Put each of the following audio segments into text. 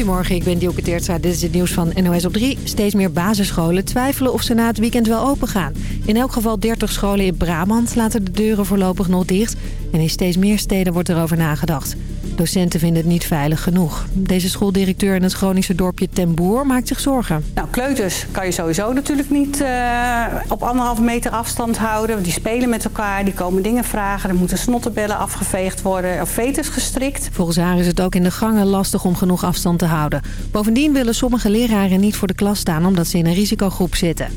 Goedemorgen, ik ben Dielke Teertstra. Dit is het nieuws van NOS op 3. Steeds meer basisscholen twijfelen of ze na het weekend wel open gaan. In elk geval 30 scholen in Brabant laten de deuren voorlopig nog dicht. En in steeds meer steden wordt erover nagedacht. Docenten vinden het niet veilig genoeg. Deze schooldirecteur in het Groningse dorpje Ten Boer maakt zich zorgen. Nou, kleuters kan je sowieso natuurlijk niet uh, op anderhalve meter afstand houden. Die spelen met elkaar, die komen dingen vragen. Er moeten snottenbellen afgeveegd worden of veters gestrikt. Volgens haar is het ook in de gangen lastig om genoeg afstand te houden. Bovendien willen sommige leraren niet voor de klas staan omdat ze in een risicogroep zitten.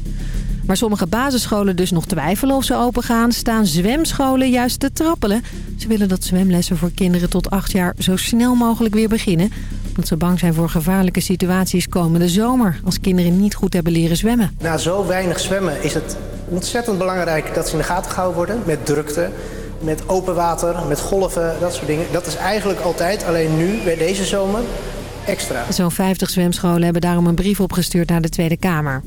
Waar sommige basisscholen dus nog twijfelen of ze open gaan... staan zwemscholen juist te trappelen. Ze willen dat zwemlessen voor kinderen tot 8 jaar zo snel mogelijk weer beginnen. Omdat ze bang zijn voor gevaarlijke situaties komende zomer... als kinderen niet goed hebben leren zwemmen. Na zo weinig zwemmen is het ontzettend belangrijk dat ze in de gaten gehouden worden... met drukte, met open water, met golven, dat soort dingen. Dat is eigenlijk altijd, alleen nu, bij deze zomer, extra. Zo'n 50 zwemscholen hebben daarom een brief opgestuurd naar de Tweede Kamer.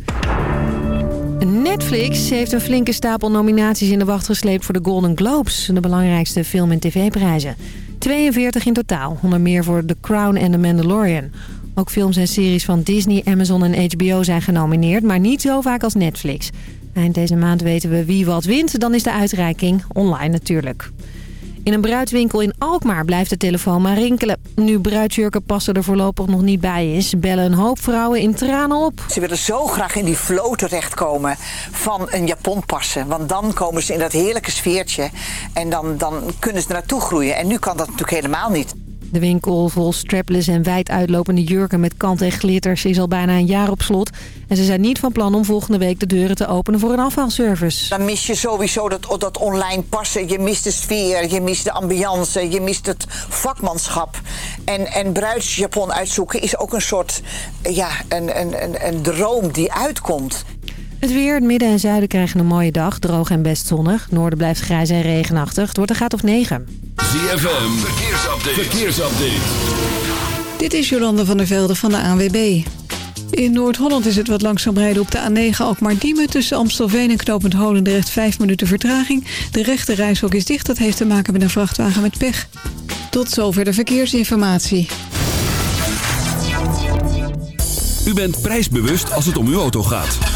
Netflix heeft een flinke stapel nominaties in de wacht gesleept voor de Golden Globes, de belangrijkste film- en tv-prijzen. 42 in totaal, onder meer voor The Crown en The Mandalorian. Ook films en series van Disney, Amazon en HBO zijn genomineerd, maar niet zo vaak als Netflix. Eind deze maand weten we wie wat wint, dan is de uitreiking online natuurlijk. In een bruidswinkel in Alkmaar blijft de telefoon maar rinkelen. Nu bruidsjurken passen er voorlopig nog niet bij is... bellen een hoop vrouwen in tranen op. Ze willen zo graag in die flow terechtkomen van een japon passen. Want dan komen ze in dat heerlijke sfeertje. En dan, dan kunnen ze naartoe groeien. En nu kan dat natuurlijk helemaal niet. De winkel vol strapless en wijd uitlopende jurken met kant en glitters is al bijna een jaar op slot. En ze zijn niet van plan om volgende week de deuren te openen voor een afhaalservice. Dan mis je sowieso dat, dat online passen. Je mist de sfeer, je mist de ambiance, je mist het vakmanschap. En, en bruidsjapon uitzoeken is ook een soort, ja, een, een, een, een droom die uitkomt. Het weer, het midden en zuiden krijgen een mooie dag. Droog en best zonnig. Noorden blijft grijs en regenachtig. Het wordt een graad of 9. ZFM, verkeersupdate. verkeersupdate. Dit is Jolande van der Velde van de ANWB. In Noord-Holland is het wat langzaam rijden op de A9 Alkmaar-Diemen... tussen Amstelveen en Knopend Holendrecht 5 minuten vertraging. De rechte reishok is dicht, dat heeft te maken met een vrachtwagen met pech. Tot zover de verkeersinformatie. U bent prijsbewust als het om uw auto gaat.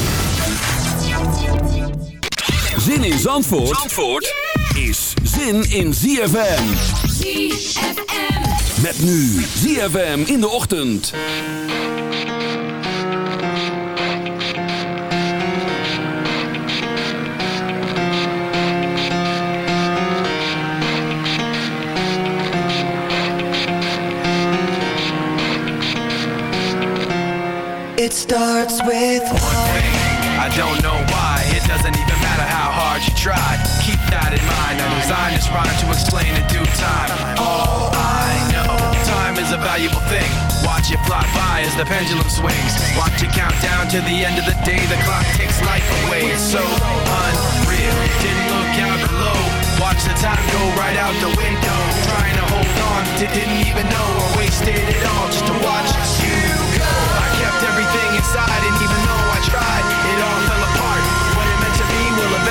Zin in Zandvoort, Zandvoort is zin in ZFM. ZFM. Met nu ZFM in de ochtend. It starts with I don't know try. Keep that in mind. I designed this rhyme to explain in due time. All I know, time is a valuable thing. Watch it fly by as the pendulum swings. Watch it count down to the end of the day. The clock takes life away. It's so unreal. Didn't look out below. Watch the time go right out the window. Trying to hold on to didn't even know I wasted it all just to watch you go. I kept everything inside, and even though I tried, it all fell apart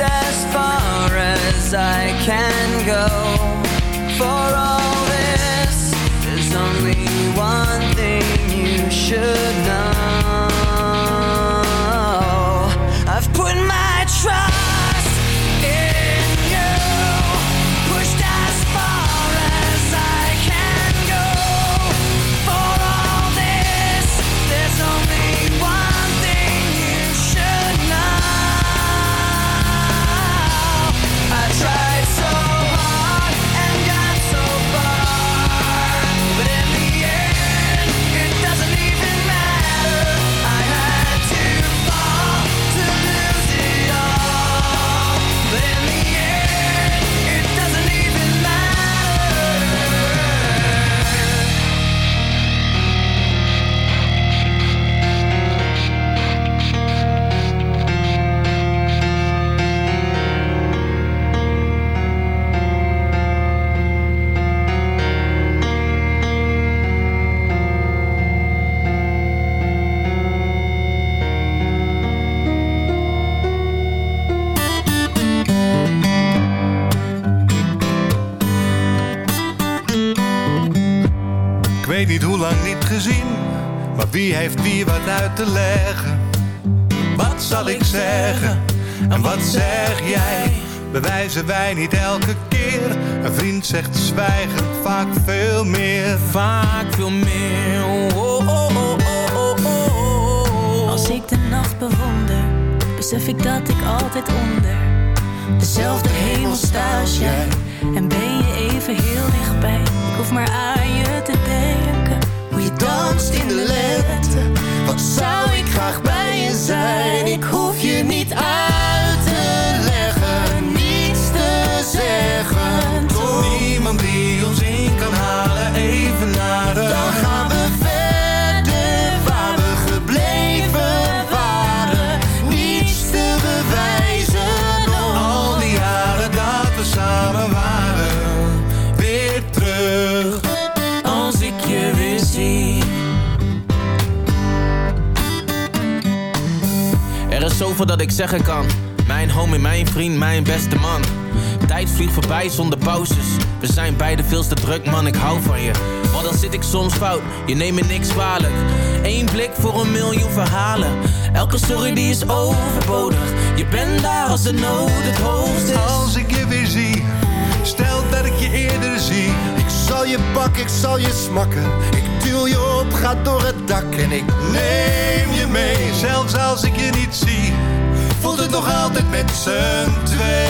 as far as I can go. Should weet niet hoe lang niet gezien, maar wie heeft wie wat uit te leggen? Wat zal ik zeggen en wat zeg jij? Bewijzen wij niet elke keer? Een vriend zegt zwijgen vaak veel meer. Vaak veel meer. Oh, oh, oh, oh, oh, oh. Als ik de nacht bewonder, besef ik dat ik altijd onder dezelfde hemel sta als jij. En ben je even heel dichtbij. Ik hoef maar aan je te denken. Hoe je danst in de lente. Wat zou ik graag bij je zijn? Ik hoef je niet uit te leggen, niets te zeggen. Toch? Niemand die ons in kan halen, even nader. Dan Er is zoveel dat ik zeggen kan. Mijn homie, mijn vriend, mijn beste man. Tijd vliegt voorbij zonder pauzes. We zijn beide veel te druk, man, ik hou van je. Maar dan zit ik soms fout, je neemt me niks kwalijk. Eén blik voor een miljoen verhalen. Elke sorry die is overbodig. Je bent daar als de nood het hoogst is. Als ik je weer zie, stel dat ik je eerder zie. Ik zal je pakken, ik zal je smakken. Ik duw je op, ga door het dak en ik Neem je mee, zelfs als ik je niet zie. Z'n twee.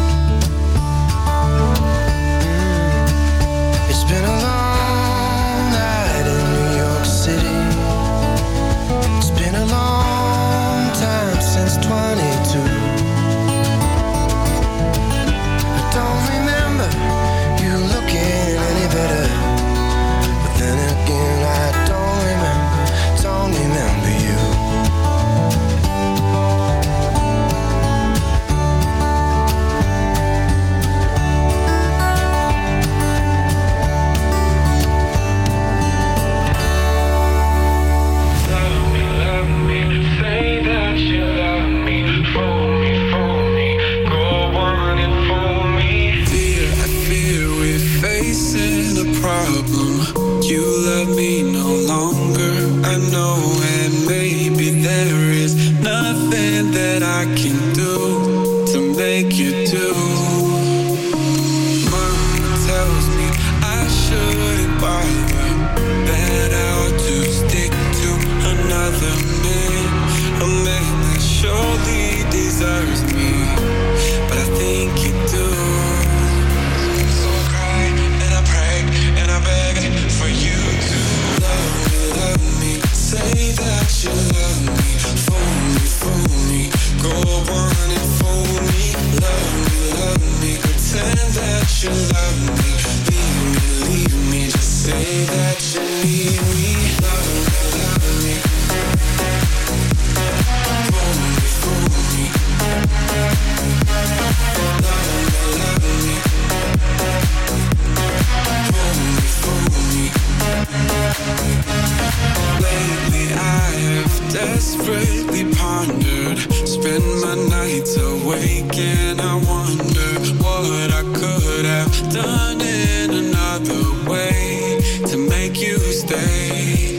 again, I wonder what I could have done in another way to make you stay.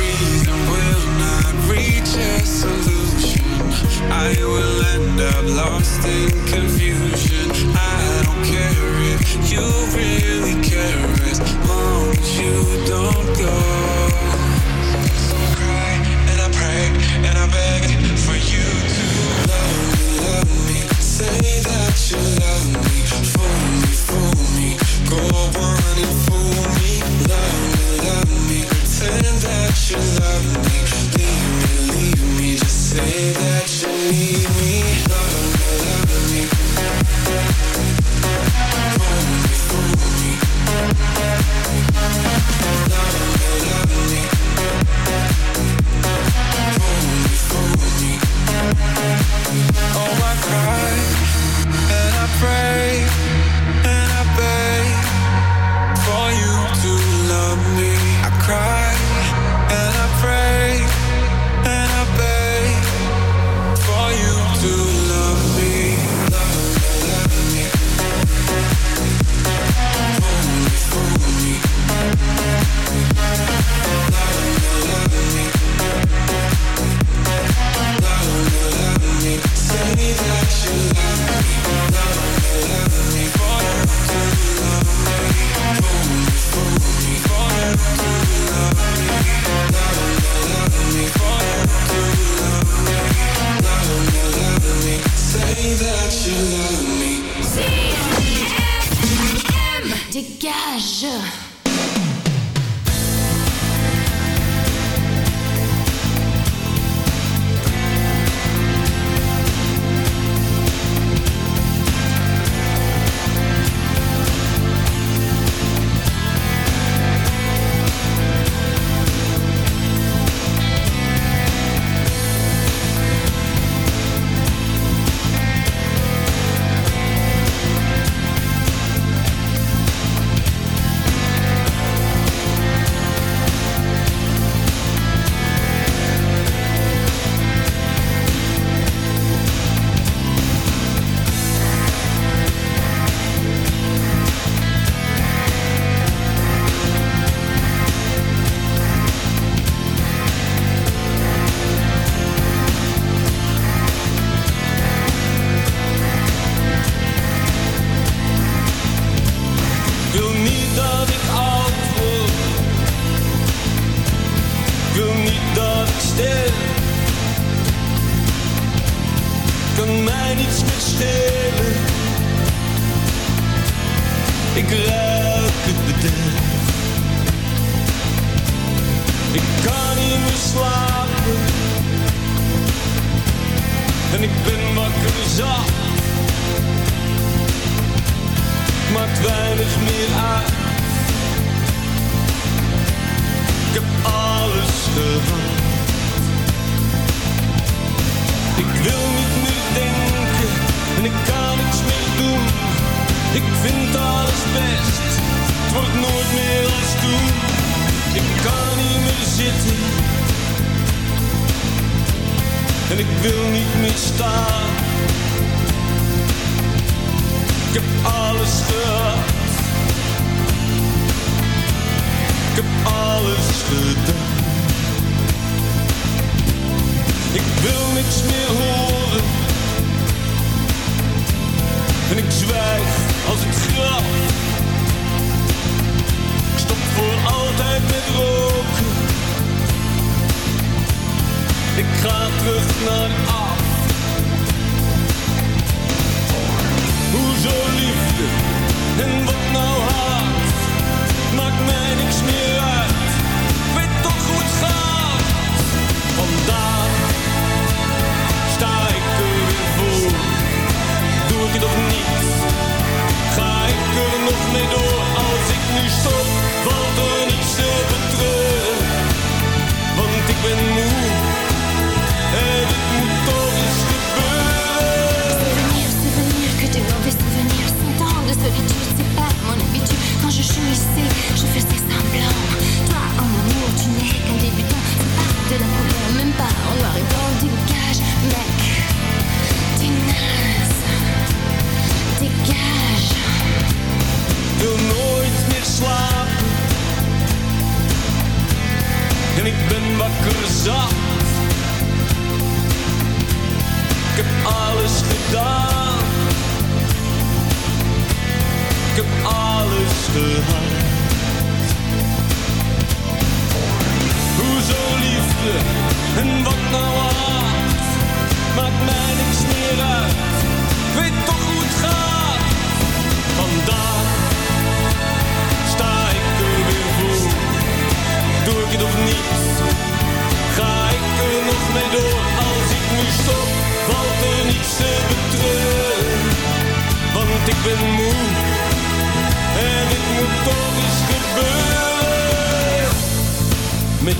Reason will not reach a solution. I will end up lost in confusion.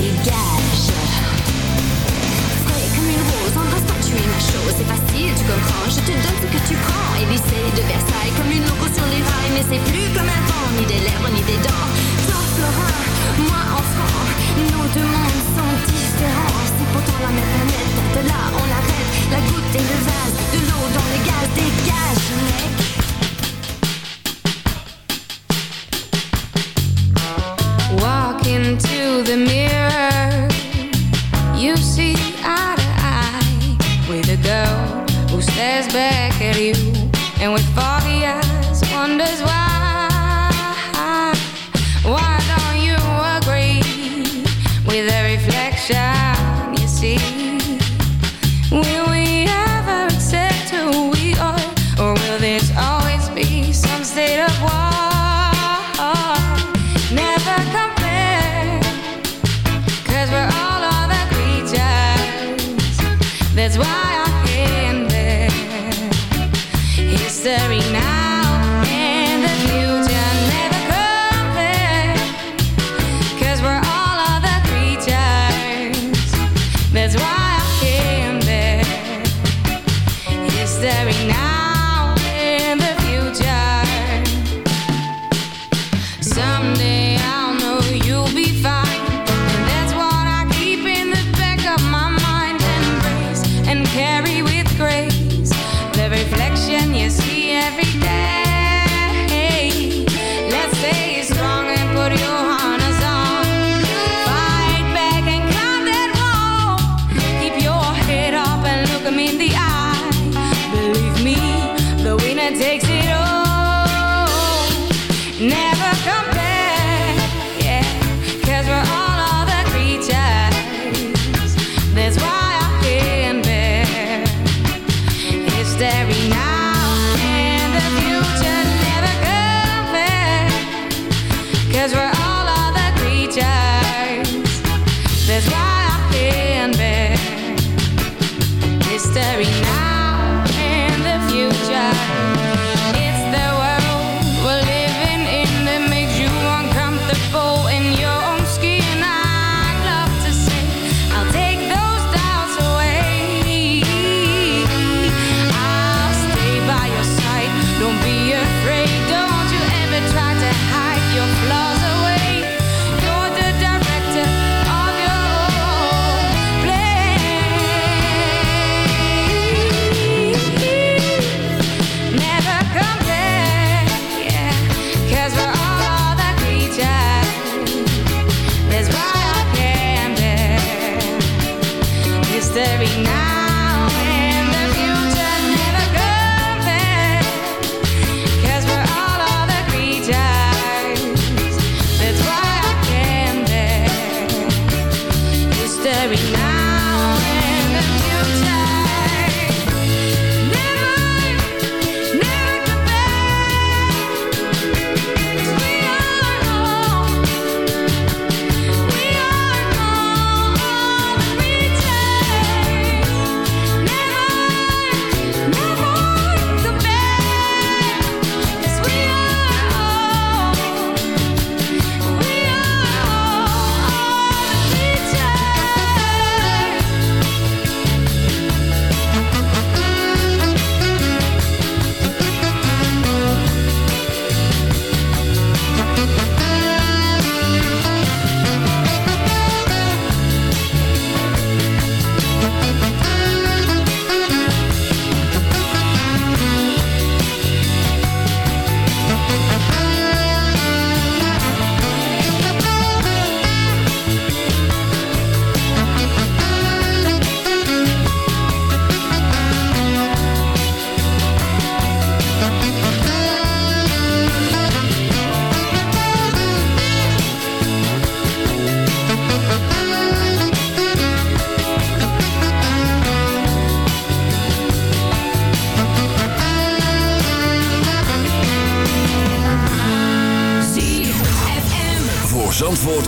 Dégage. Comme une rose, embrasse-toi, tu es ma chose. C'est facile, tu comprends. Je te donne ce que tu prends. Élysée de Versailles, comme une loco sur les rails. Mais c'est plus comme avant, ni des lèvres, ni des dents. Toi, Florin, moi, enfant. Nos deux mondes sont différents. C'est pourtant la même planète. De là, on arrête. La goutte et le vase. De l'eau dans le gaz. Dégage, mec. The mirror.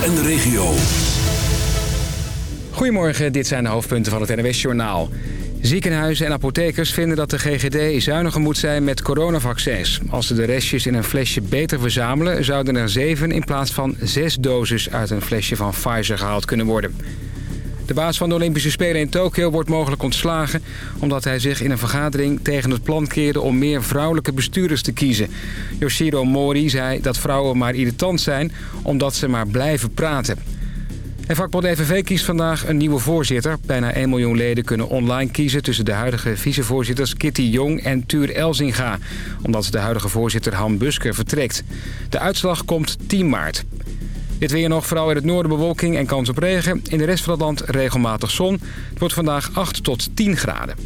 En de regio. Goedemorgen, dit zijn de hoofdpunten van het NWS-journaal. Ziekenhuizen en apothekers vinden dat de GGD zuiniger moet zijn met coronavaccins. Als ze de restjes in een flesje beter verzamelen... zouden er zeven in plaats van zes doses uit een flesje van Pfizer gehaald kunnen worden. De baas van de Olympische Spelen in Tokio wordt mogelijk ontslagen... omdat hij zich in een vergadering tegen het plan keerde om meer vrouwelijke bestuurders te kiezen. Yoshiro Mori zei dat vrouwen maar irritant zijn omdat ze maar blijven praten. En vakbond FNV kiest vandaag een nieuwe voorzitter. Bijna 1 miljoen leden kunnen online kiezen tussen de huidige vicevoorzitters Kitty Jong en Tuur Elzinga. Omdat de huidige voorzitter Han Busker vertrekt. De uitslag komt 10 maart. Dit weer nog, vooral in het noorden bewolking en kans op regen. In de rest van het land regelmatig zon. Het wordt vandaag 8 tot 10 graden.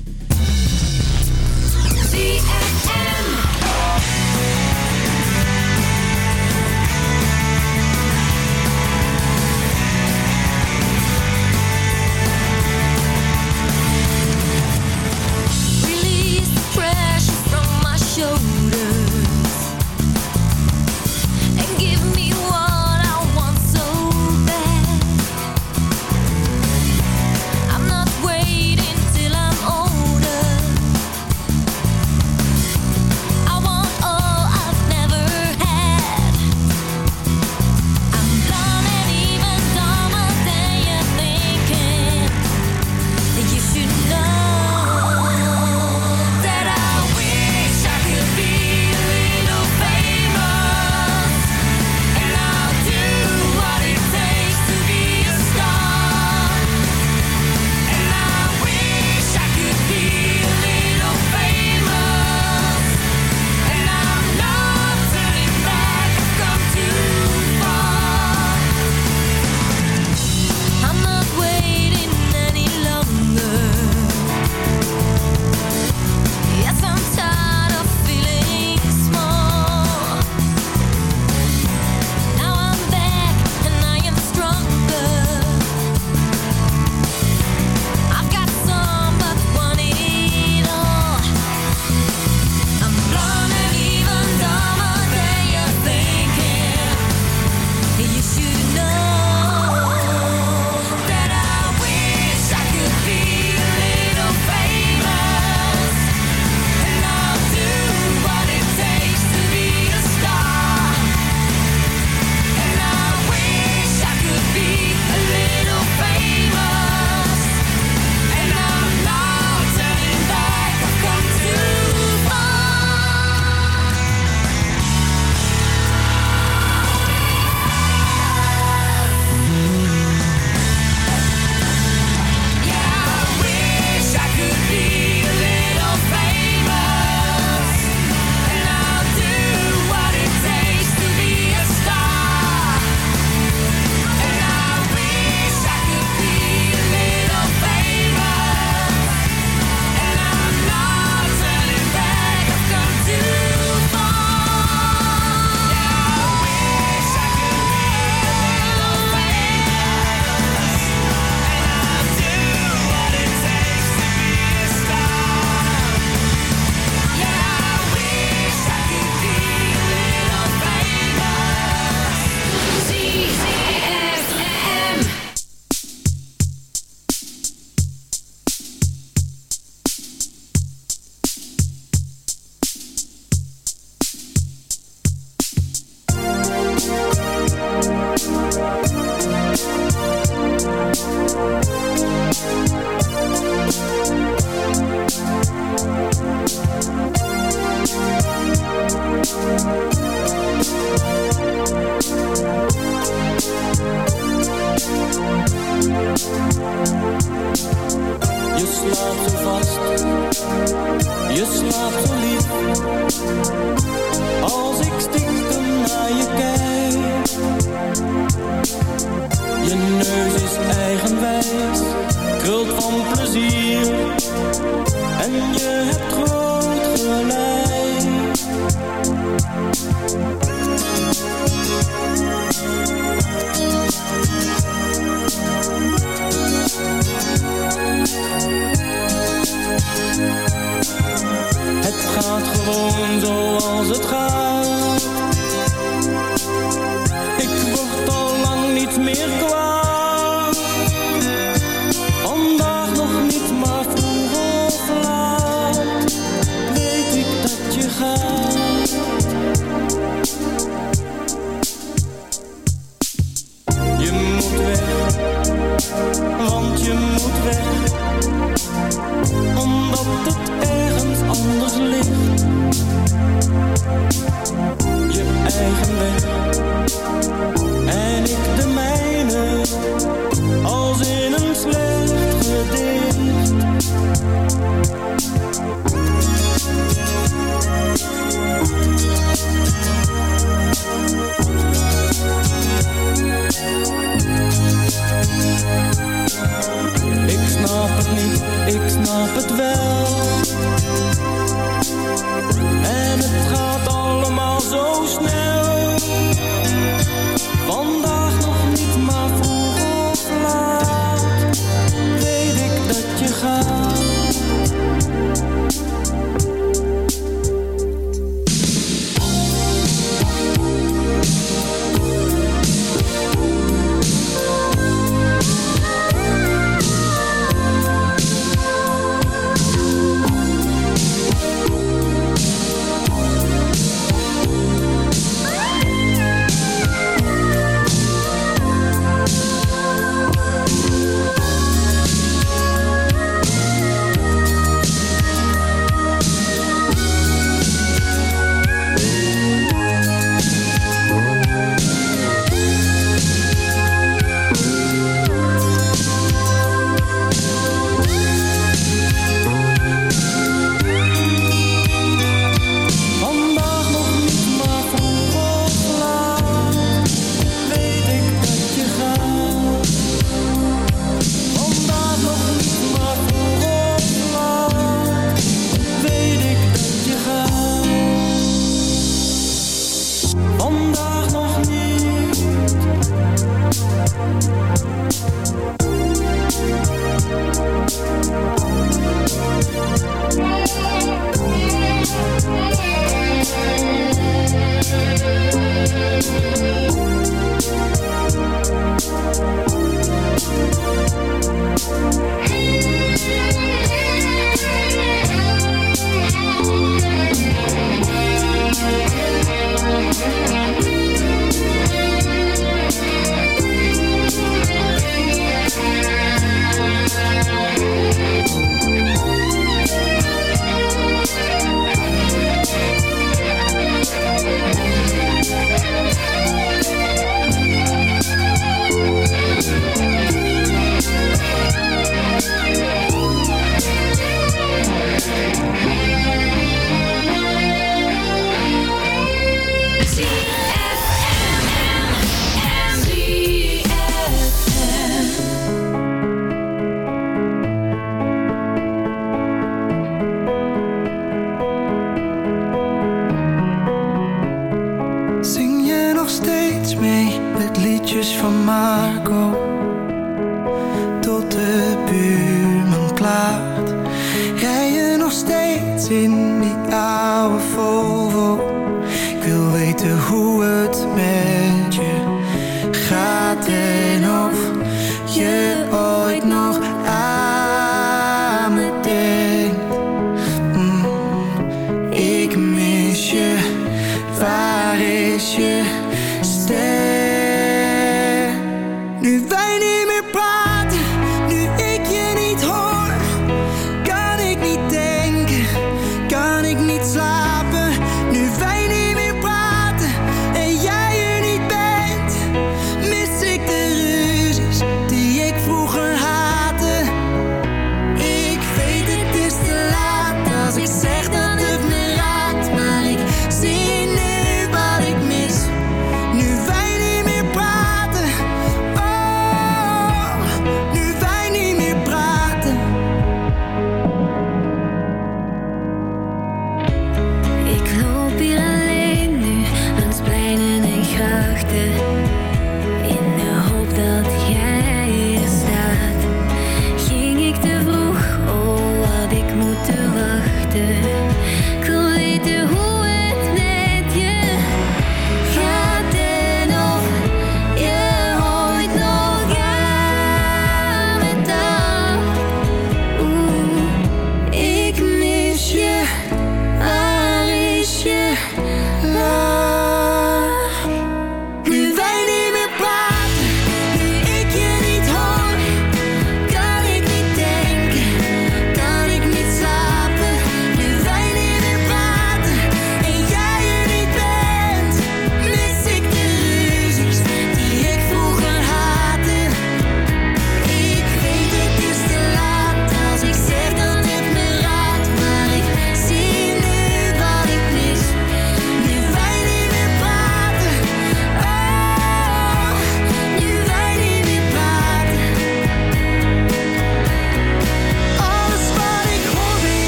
Bye.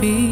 be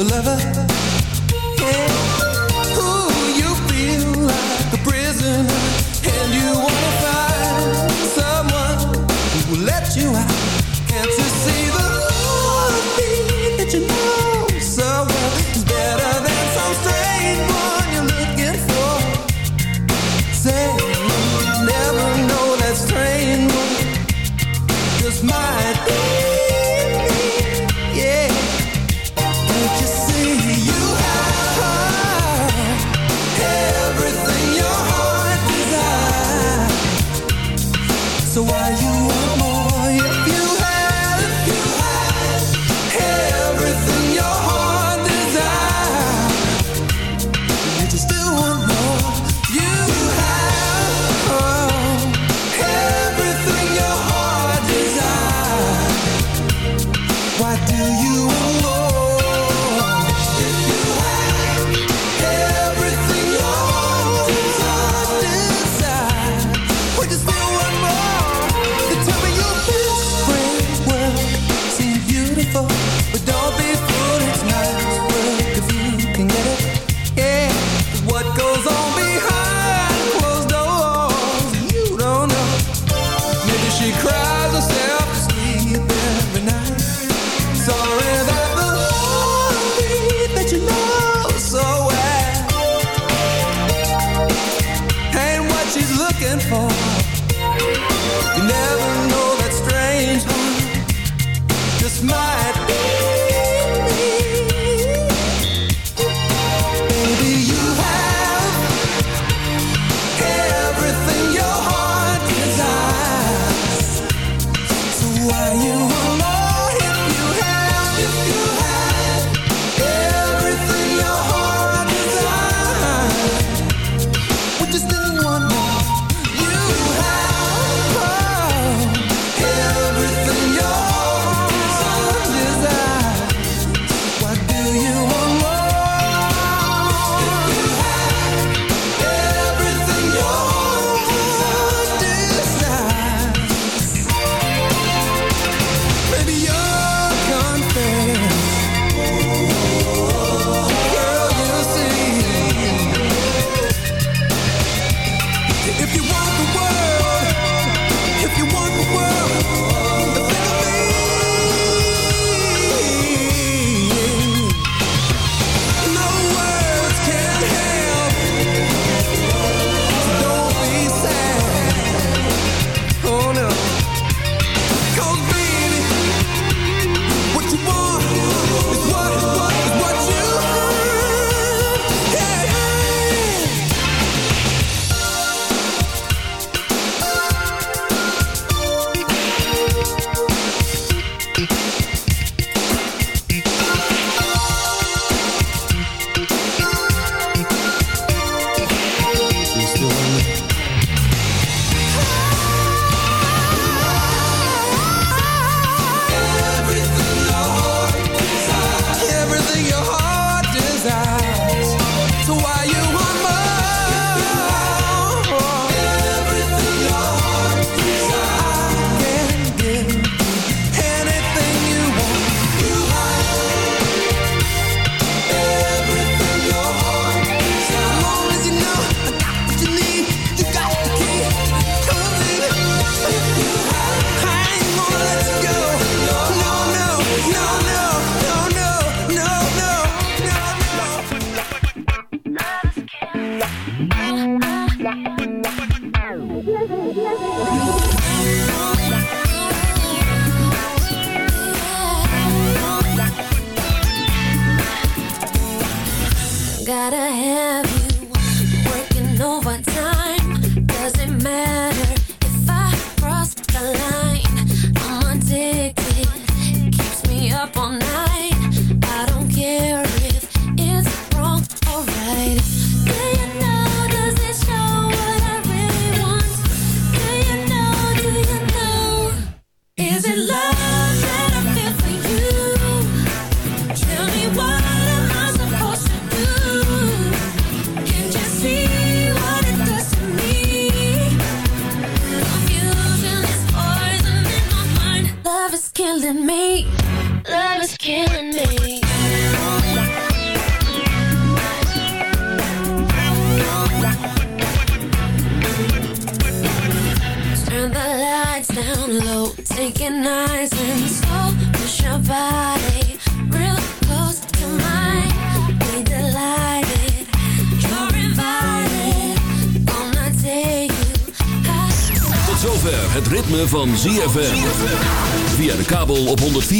a lover. Yeah.